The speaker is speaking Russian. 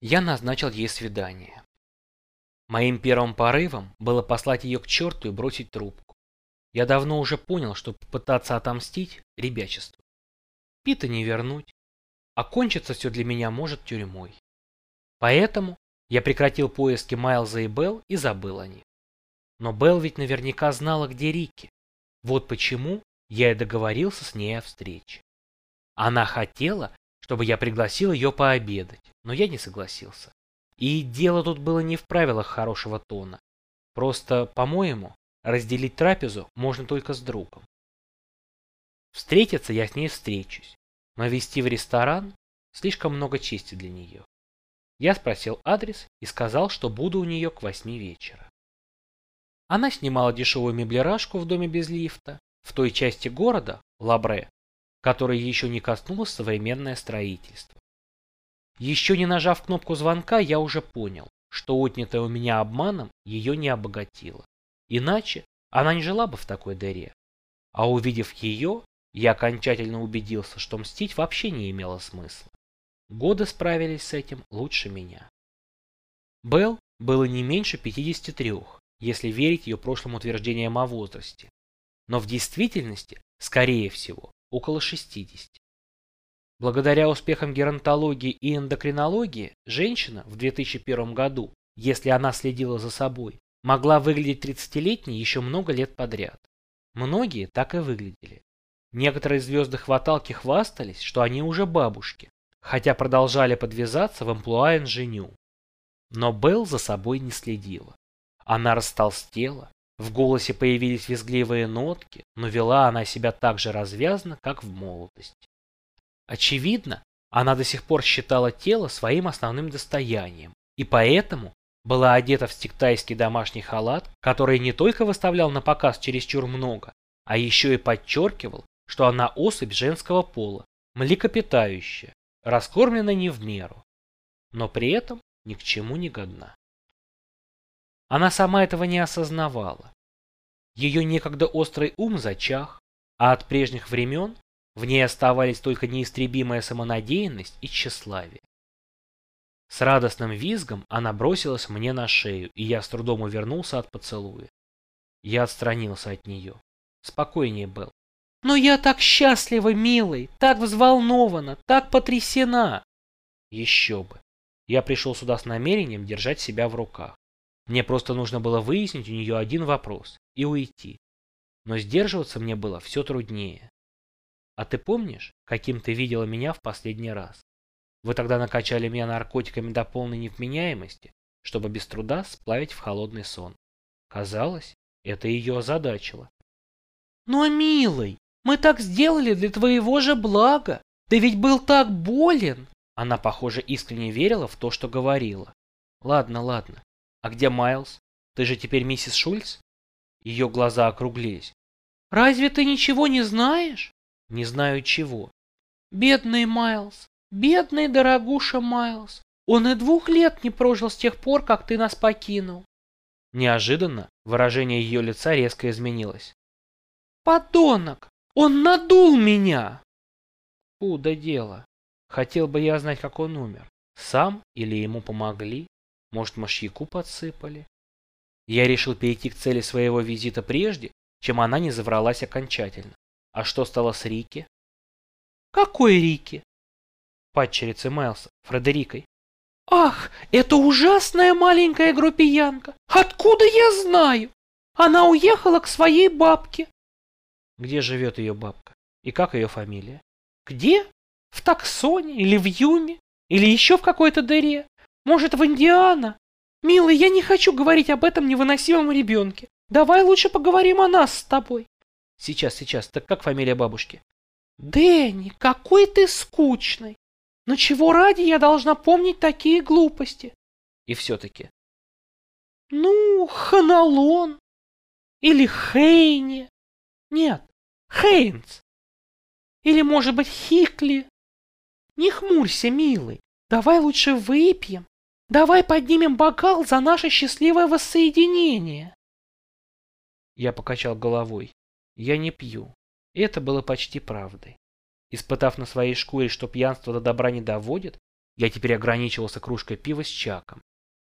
я назначил ей свидание. Моим первым порывом было послать ее к черту и бросить трубку. Я давно уже понял, что попытаться отомстить – ребячество. Пита не вернуть, а кончиться все для меня может тюрьмой. Поэтому я прекратил поиски Майлза и Белл и забыл о них. Но Белл ведь наверняка знала, где Рики. Вот почему я и договорился с ней о встрече. Она хотела, чтобы я пригласил ее пообедать, но я не согласился. И дело тут было не в правилах хорошего тона. Просто, по-моему, разделить трапезу можно только с другом. Встретиться я с ней встречусь, но вести в ресторан слишком много чести для нее. Я спросил адрес и сказал, что буду у нее к восьми вечера. Она снимала дешевую меблерашку в доме без лифта в той части города, Лабре, которой еще не коснулось современное строительство. Еще не нажав кнопку звонка, я уже понял, что отнятое у меня обманом ее не обогатило. Иначе она не жила бы в такой дыре. А увидев ее, я окончательно убедился, что мстить вообще не имело смысла. Годы справились с этим лучше меня. Белл было не меньше 53, если верить ее прошлым утверждениям о возрасте. Но в действительности, скорее всего, около 60. Благодаря успехам геронтологии и эндокринологии, женщина в 2001 году, если она следила за собой, могла выглядеть 30-летней еще много лет подряд. Многие так и выглядели. Некоторые звезды хваталки хвастались, что они уже бабушки, хотя продолжали подвязаться в амплуа инженю. Но Белл за собой не следила. Она растолстела, в голосе появились визгливые нотки, но вела она себя так же развязно, как в молодости. Очевидно, она до сих пор считала тело своим основным достоянием, и поэтому была одета в стиктайский домашний халат, который не только выставлял на показ чересчур много, а еще и подчеркивал, что она особь женского пола, млекопитающая, раскормлена не в меру, но при этом ни к чему не годна. Она сама этого не осознавала. Ее некогда острый ум зачах, а от прежних времен в ней оставались только неистребимая самонадеянность и тщеславие. С радостным визгом она бросилась мне на шею, и я с трудом увернулся от поцелуя. Я отстранился от нее. Спокойнее был. «Но я так счастлива, милый, так взволнована, так потрясена!» Еще бы. Я пришел сюда с намерением держать себя в руках. Мне просто нужно было выяснить у нее один вопрос и уйти. Но сдерживаться мне было все труднее. А ты помнишь, каким ты видела меня в последний раз? Вы тогда накачали меня наркотиками до полной невменяемости, чтобы без труда сплавить в холодный сон. Казалось, это ее озадачило. «Но, «Ну, милый, мы так сделали для твоего же блага. Ты ведь был так болен!» Она, похоже, искренне верила в то, что говорила. «Ладно, ладно. А где Майлз? Ты же теперь миссис Шульц?» Ее глаза округлились. «Разве ты ничего не знаешь?» Не знаю чего. Бедный Майлз, бедный дорогуша Майлз. Он и двух лет не прожил с тех пор, как ты нас покинул. Неожиданно выражение ее лица резко изменилось. Подонок! Он надул меня! Фу, да дело. Хотел бы я знать, как он умер. Сам или ему помогли? Может, мышьяку подсыпали? Я решил перейти к цели своего визита прежде, чем она не завралась окончательно. А что стало с Рики? Какой Рики? Падчерицей Майлса, Фредерикой. Ах, это ужасная маленькая грубиянка. Откуда я знаю? Она уехала к своей бабке. Где живет ее бабка? И как ее фамилия? Где? В Таксоне или в Юме? Или еще в какой-то дыре? Может, в Индиана? Милый, я не хочу говорить об этом невыносимом ребенке. Давай лучше поговорим о нас с тобой. Сейчас, сейчас. Так как фамилия бабушки? Дэнни, какой ты скучный. Но чего ради я должна помнить такие глупости? И все-таки. Ну, Ханалон. Или Хейни. Нет, Хейнс. Или, может быть, Хикли. Не хмурься, милый. Давай лучше выпьем. Давай поднимем бокал за наше счастливое воссоединение. Я покачал головой. Я не пью. Это было почти правдой. Испытав на своей шкуре, что пьянство до добра не доводит, Я теперь ограничивался кружкой пива с чаком.